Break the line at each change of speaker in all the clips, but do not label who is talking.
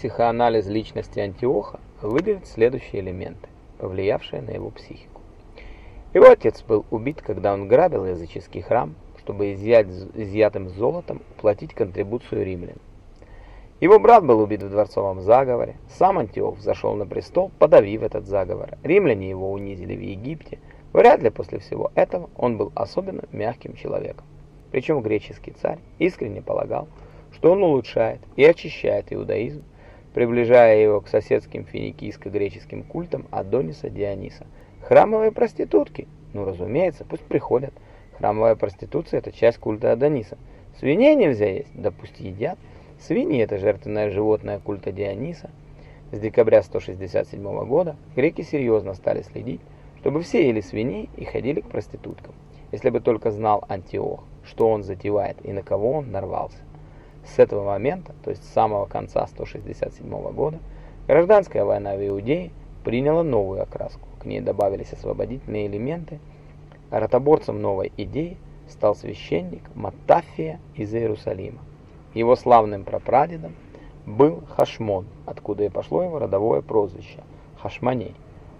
психоанализ личности Антиоха выделит следующие элементы, повлиявшие на его психику. Его отец был убит, когда он грабил языческий храм, чтобы изъять изъятым золотом платить контрибуцию римлян. Его брат был убит в дворцовом заговоре, сам Антиох взошел на престол, подавив этот заговор. Римляне его унизили в Египте. Вряд ли после всего этого он был особенно мягким человеком. Причем греческий царь искренне полагал, что он улучшает и очищает иудаизм, приближая его к соседским финикийско-греческим культам Адониса Диониса. Храмовые проститутки? Ну, разумеется, пусть приходят. Храмовая проституция – это часть культа Адониса. Свиней нельзя есть? Да пусть едят. Свиньи – это жертвенное животное культа Диониса. С декабря 167 года греки серьезно стали следить, чтобы все ели свиней и ходили к проституткам. Если бы только знал Антиох, что он затевает и на кого он нарвался. С этого момента, то есть с самого конца 167 года, гражданская война в Иудее приняла новую окраску. К ней добавились освободительные элементы. Ротоборцем новой идеи стал священник Матафия из Иерусалима. Его славным прапрадедом был Хашмон, откуда и пошло его родовое прозвище – Хашманей.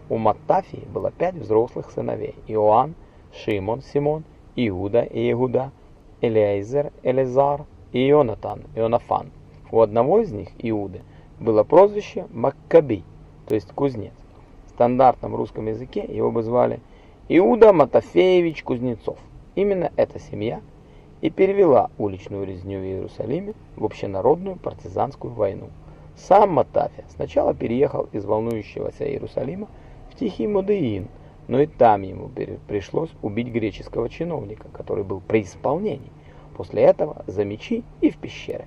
У Маттафии было пять взрослых сыновей – Иоанн, Шимон, Симон, Иуда и Иуда, Элиэзер, Элизар и Ионатан, Ионафан. У одного из них, Иуды, было прозвище Маккаби, то есть кузнец. В стандартном русском языке его бы звали Иуда Матафеевич Кузнецов. Именно эта семья – и перевела уличную резню в Иерусалиме в общенародную партизанскую войну. Сам Матафия сначала переехал из волнующегося Иерусалима в Тихий Модеин, но и там ему пришлось убить греческого чиновника, который был при исполнении. После этого за мечи и в пещеры.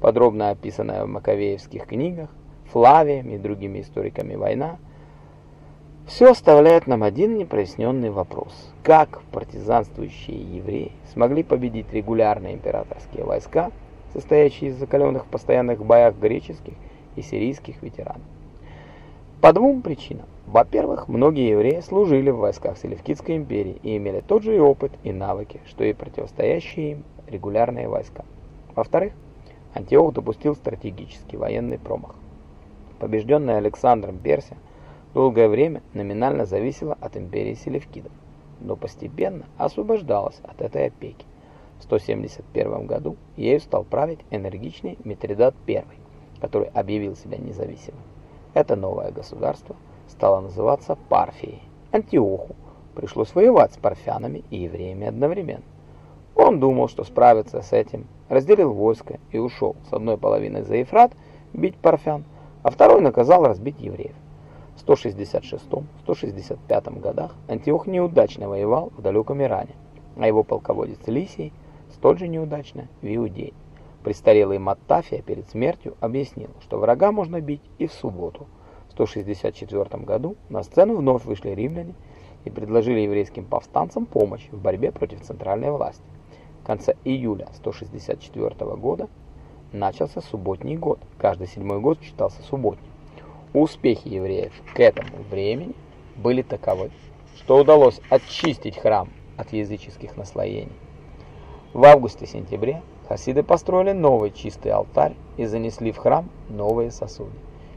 Подробно описанная в Маковеевских книгах, Флавием и другими историками война – все оставляет нам один непроясненный вопрос. Как партизанствующие евреи смогли победить регулярные императорские войска, состоящие из закаленных в постоянных боях греческих и сирийских ветеранов? По двум причинам. Во-первых, многие евреи служили в войсках Селевкидской империи и имели тот же и опыт и навыки, что и противостоящие им регулярные войска. Во-вторых, Антиох допустил стратегический военный промах. Побежденная Александром Персия долгое время номинально зависела от империи селевкидов, но постепенно освобождалась от этой опеки. В 171 году ею стал править энергичный Митридат I, который объявил себя независимым. Это новое государство стало называться Парфией. Антиоху пришлось воевать с парфянами и евреями одновременно. Он думал, что справится с этим, разделил войско и ушел с одной половиной за Ефрат бить парфян, а второй наказал разбить евреев. 166-165 годах Антиох неудачно воевал в далеком Иране, а его полководец Лисий столь же неудачно в Иудее. Престарелый Маттафия перед смертью объяснил, что врага можно бить и в субботу. В 164 году на сцену вновь вышли римляне и предложили еврейским повстанцам помощь в борьбе против центральной власти. Конце июля 164 года начался субботний год. Каждый седьмой год считался субботним. Успехи евреев к этому времени были таковы, что удалось очистить храм от языческих наслоений. В августе-сентябре хасиды построили новый чистый алтарь и занесли в храм новые сосуды.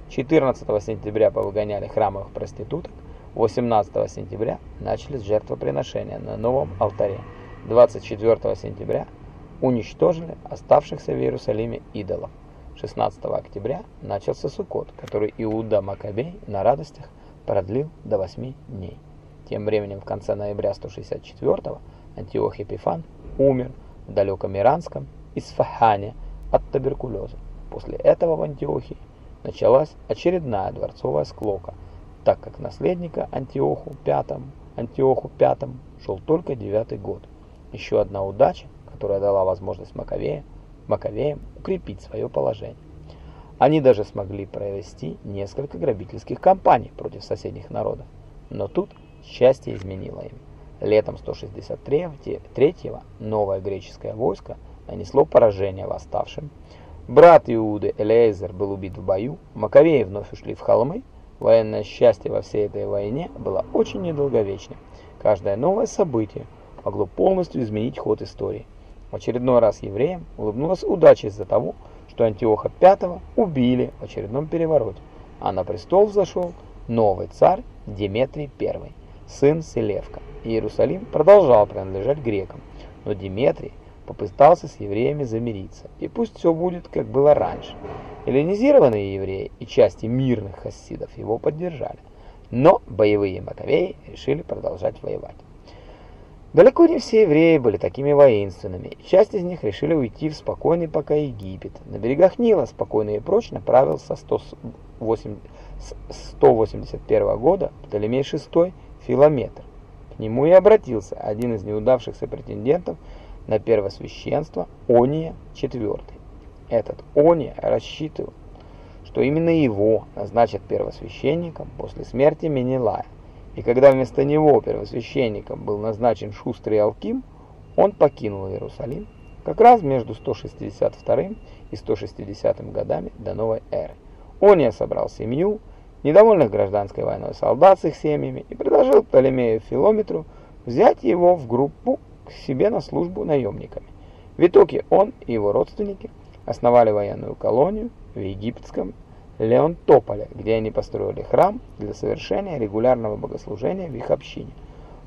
14 сентября повыгоняли храмовых проституток, 18 сентября начали с жертвоприношения на новом алтаре, 24 сентября уничтожили оставшихся в Иерусалиме идолов. 16 октября начался Суккот, который Иуда Маккабей на радостях продлил до 8 дней. Тем временем в конце ноября 164-го Антиох Епифан умер в далеком Иранском Исфахане от туберкулеза. После этого в Антиохии началась очередная дворцовая склока, так как наследника Антиоху V, Антиоху V шел только девятый год. Еще одна удача, которая дала возможность Маковея Маковеям укрепить свое положение. Они даже смогли провести несколько грабительских кампаний против соседних народов. Но тут счастье изменило им. Летом 163-го новое греческое войско нанесло поражение восставшим. Брат Иуды Элейзер был убит в бою, Маковеи вновь ушли в холмы. Военное счастье во всей этой войне было очень недолговечным. Каждое новое событие могло полностью изменить ход истории. В очередной раз евреям улыбнулась удача из-за того, что Антиоха V убили в очередном перевороте, а на престол взошел новый царь Деметрий I, сын Селевка. Иерусалим продолжал принадлежать грекам, но Деметрий попытался с евреями замириться, и пусть все будет, как было раньше. Эллинизированные евреи и части мирных хассидов его поддержали, но боевые маковеи решили продолжать воевать. Далеко не все евреи были такими воинственными, часть из них решили уйти в спокойный пока Египет. На берегах Нила спокойно и прочно правил со 181 года Птолемей VI Филометр. К нему и обратился один из неудавшихся претендентов на первосвященство Ония IV. Этот Ония рассчитывал, что именно его назначат первосвященником после смерти Менелая. И когда вместо него первосвященником был назначен шустрый Алким, он покинул Иерусалим как раз между 162 и 160 годами до новой эры. Ония собрал семью, недовольных гражданской войной солдат с их семьями и предложил Птолемею Филометру взять его в группу к себе на службу наемниками. В итоге он и его родственники основали военную колонию в египетском Леонтополе, где они построили храм для совершения регулярного богослужения в их общине.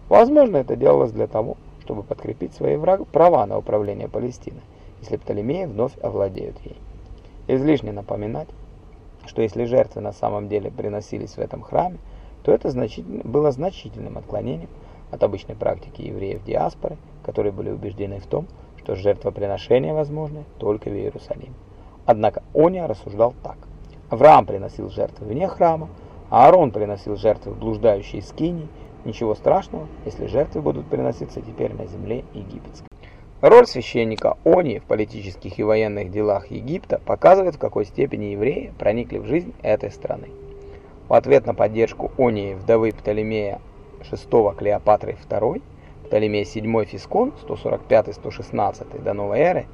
Возможно, это делалось для того, чтобы подкрепить свои права на управление Палестиной, если Птолемеи вновь овладеют ей. Излишне напоминать, что если жертвы на самом деле приносились в этом храме, то это значительно, было значительным отклонением от обычной практики евреев диаспоры, которые были убеждены в том, что жертвоприношения возможны только в Иерусалиме. Однако Ония рассуждал так. Авраам приносил жертвы вне храма, а Аарон приносил жертвы в блуждающей скинии. Ничего страшного, если жертвы будут приноситься теперь на земле египетской. Роль священника Онии в политических и военных делах Египта показывает, в какой степени евреи проникли в жизнь этой страны. В ответ на поддержку Онии вдовы Птолемея VI Клеопатры II, Птолемей VII Фискон 145-116 до новой эры,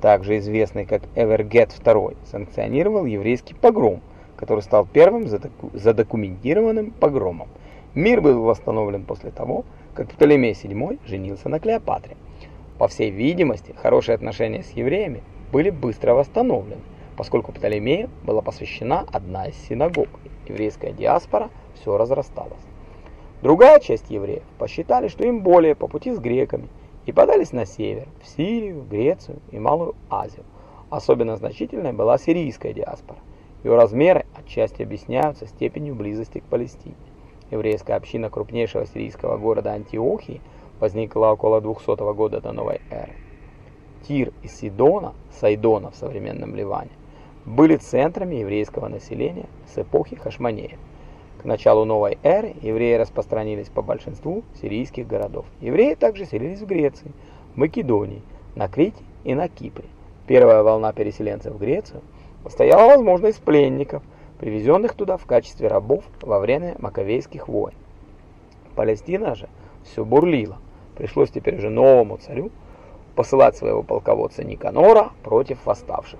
также известный как Эвергет II, санкционировал еврейский погром, который стал первым задокументированным погромом. Мир был восстановлен после того, как Птолемей VII женился на Клеопатре. По всей видимости, хорошие отношения с евреями были быстро восстановлены, поскольку Птолемею была посвящена одна из синагог. Еврейская диаспора все разрасталась. Другая часть евреев посчитали, что им более по пути с греками, и подались на север, в Сирию, Грецию и Малую Азию. Особенно значительной была сирийская диаспора. Ее размеры отчасти объясняются степенью близости к Палестине. Еврейская община крупнейшего сирийского города Антиохии возникла около 200 года до новой эры. Тир и Сидона, Сайдона в современном Ливане, были центрами еврейского населения с эпохи Хашманея. К началу новой эры евреи распространились по большинству сирийских городов. Евреи также селились в Греции, Македонии, на Крите и на Кипре. Первая волна переселенцев в Грецию состояла, возможно, из пленников, привезенных туда в качестве рабов во время Маковейских войн. Палестина же все бурлила. Пришлось теперь уже новому царю посылать своего полководца Никанора против восставших.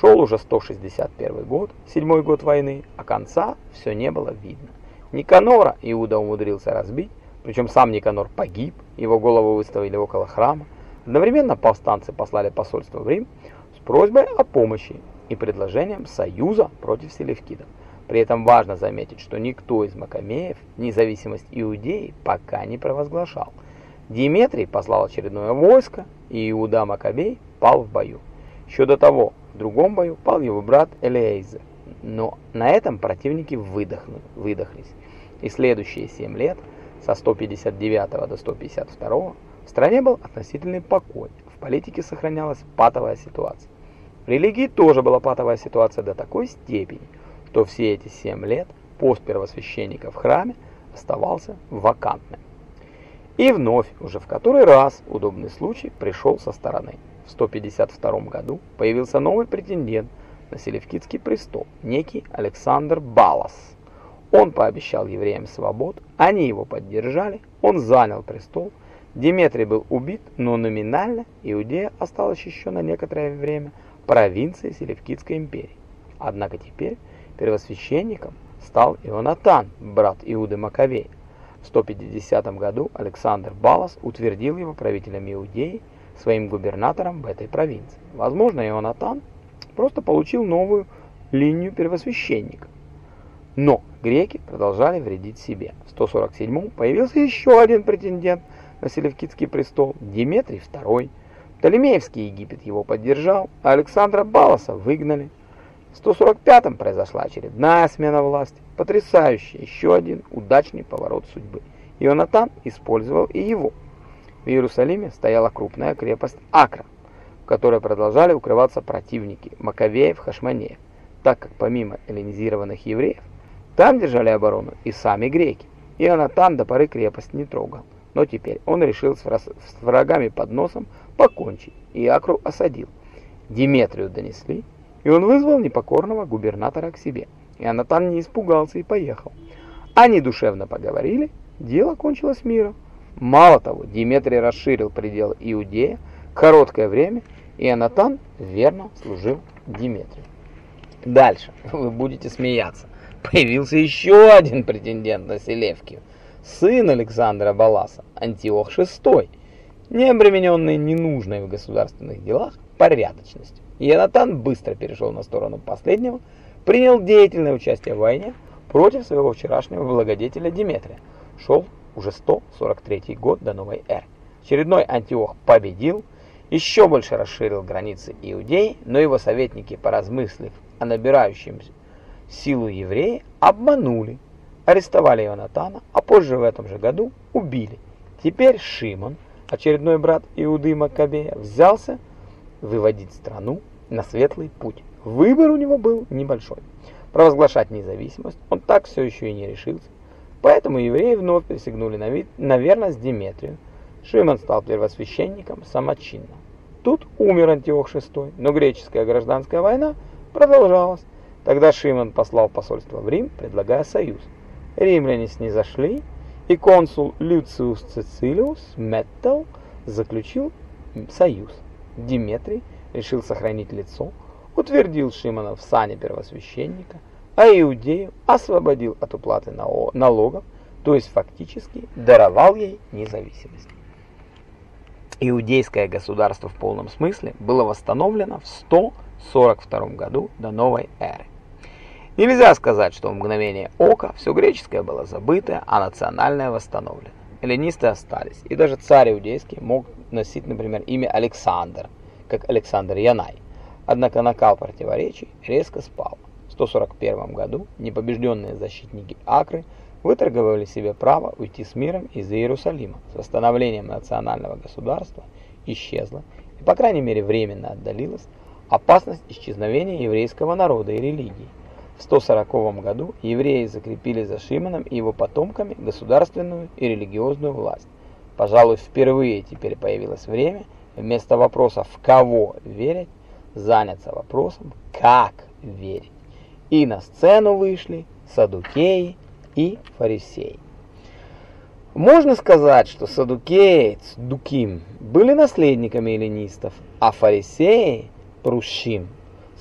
Шел уже 161 год, седьмой год войны, а конца все не было видно. Никанора Иуда умудрился разбить, причем сам Никанор погиб, его голову выставили около храма. Одновременно повстанцы послали посольство в Рим с просьбой о помощи и предложением союза против селевкидов. При этом важно заметить, что никто из Макамеев независимость Иудеи пока не провозглашал. Диметрий послал очередное войско, и Иуда Макабей пал в бою. Еще до того, в другом бою пал его брат Элиэйзер. Но на этом противники выдохнули, выдохлись. И следующие 7 лет, со 159 до 152, в стране был относительный покой. В политике сохранялась патовая ситуация. В религии тоже была патовая ситуация до такой степени, что все эти 7 лет пост первосвященника в храме оставался вакантным. И вновь, уже в который раз, удобный случай пришел со стороны. В 152 году появился новый претендент на Селевкидский престол, некий Александр Балас. Он пообещал евреям свобод, они его поддержали, он занял престол. Диметрий был убит, но номинально Иудея осталась еще на некоторое время провинцией Селевкидской империи. Однако теперь первосвященником стал Ионатан, брат Иуды Маковея. В 150 году Александр Балас утвердил его правителем Иудеи, своим губернатором в этой провинции. Возможно, Ионатан просто получил новую линию первосвященника. Но греки продолжали вредить себе. В 147 появился еще один претендент на Селевкидский престол – Диметрий II. Птолемеевский Египет его поддержал, а Александра Баласа выгнали. В 145 произошла очередная смена власти. Потрясающий, еще один удачный поворот судьбы. Ионатан использовал и его. В Иерусалиме стояла крупная крепость Акра, в которой продолжали укрываться противники Маковеев, Хашманеев, так как помимо эллинизированных евреев, там держали оборону и сами греки. Ионатан до поры крепость не трогал, но теперь он решил с врагами под носом покончить и Акру осадил. Диметрию донесли, и он вызвал непокорного губернатора к себе. Ионатан не испугался и поехал. Они душевно поговорили, дело кончилось миром. Мало того, Диметрий расширил пределы Иудея, короткое время, и Анатан верно служил Диметрию. Дальше вы будете смеяться. Появился еще один претендент на Селевкию, сын Александра Баласа, Антиох VI, не обремененный ненужной в государственных делах порядочностью. Ионатан быстро перешел на сторону последнего, принял деятельное участие в войне против своего вчерашнего благодетеля Диметрия. Шел уже 143 год до новой эры. Очередной Антиох победил, еще больше расширил границы Иудеи, но его советники, поразмыслив о набирающем силу евреи, обманули, арестовали Ионатана, а позже в этом же году убили. Теперь Шимон, очередной брат Иуды Маккабея, взялся выводить страну на светлый путь. Выбор у него был небольшой. Провозглашать независимость он так все еще и не решился. Поэтому евреи вновь присягнули на, вид, на верность Диметрию. Шимон стал первосвященником самочинно. Тут умер Антиох VI, но греческая гражданская война продолжалась. Тогда Шимон послал посольство в Рим, предлагая союз. Римляне снизошли, и консул Люциус Цицилиус Меттел заключил союз. Диметрий решил сохранить лицо, утвердил Шимона в сане первосвященника, а Иудею освободил от уплаты налогов, то есть фактически даровал ей независимость. Иудейское государство в полном смысле было восстановлено в 142 году до новой эры. Нельзя сказать, что в мгновение ока все греческое было забыто, а национальное восстановлено. Эллинисты остались, и даже царь иудейский мог носить, например, имя Александр, как Александр Янай. Однако накал противоречий резко спал. 141 году непобежденные защитники Акры выторговали себе право уйти с миром из Иерусалима. С восстановлением национального государства исчезла и, по крайней мере, временно отдалилась опасность исчезновения еврейского народа и религии. В 140 году евреи закрепили за Шимоном и его потомками государственную и религиозную власть. Пожалуй, впервые теперь появилось время вместо вопроса «в кого верить» заняться вопросом «как верить» и на сцену вышли садукеи и фарисеи. Можно сказать, что садукеи, дуким, были наследниками эллинистов, а фарисеи, прущим,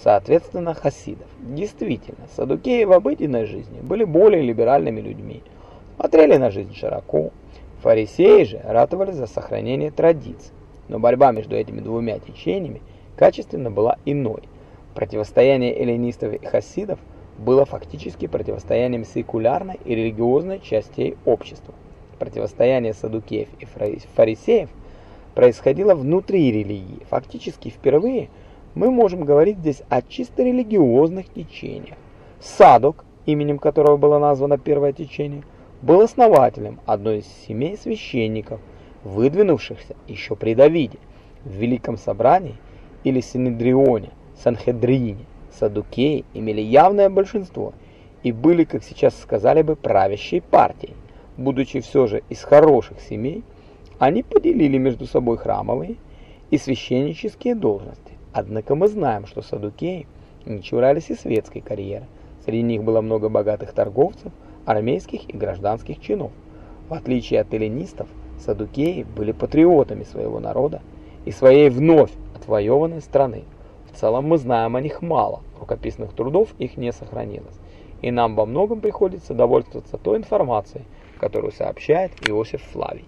соответственно, хасидов. Действительно, садукеи в обыденной жизни были более либеральными людьми, смотрели на жизнь широко. Фарисеи же ратовали за сохранение традиций, но борьба между этими двумя течениями качественно была иной. Противостояние эллинистов и хасидов было фактически противостоянием секулярной и религиозной частей общества. Противостояние садукеев и фарисеев происходило внутри религии. Фактически впервые мы можем говорить здесь о чисто религиозных течениях. Садок, именем которого было названо первое течение, был основателем одной из семей священников, выдвинувшихся еще при Давиде в Великом Собрании или Синедрионе – Санхедрине, Садукеи имели явное большинство и были, как сейчас сказали бы, правящей партией. Будучи все же из хороших семей, они поделили между собой храмовые и священнические должности. Однако мы знаем, что садукеи не чурались и светской карьеры. Среди них было много богатых торговцев, армейских и гражданских чинов. В отличие от эллинистов, садукеи были патриотами своего народа и своей вновь отвоеванной страны. В целом мы знаем о них мало, рукописных трудов их не сохранилось, и нам во многом приходится довольствоваться той информацией, которую сообщает Иосиф Флавий.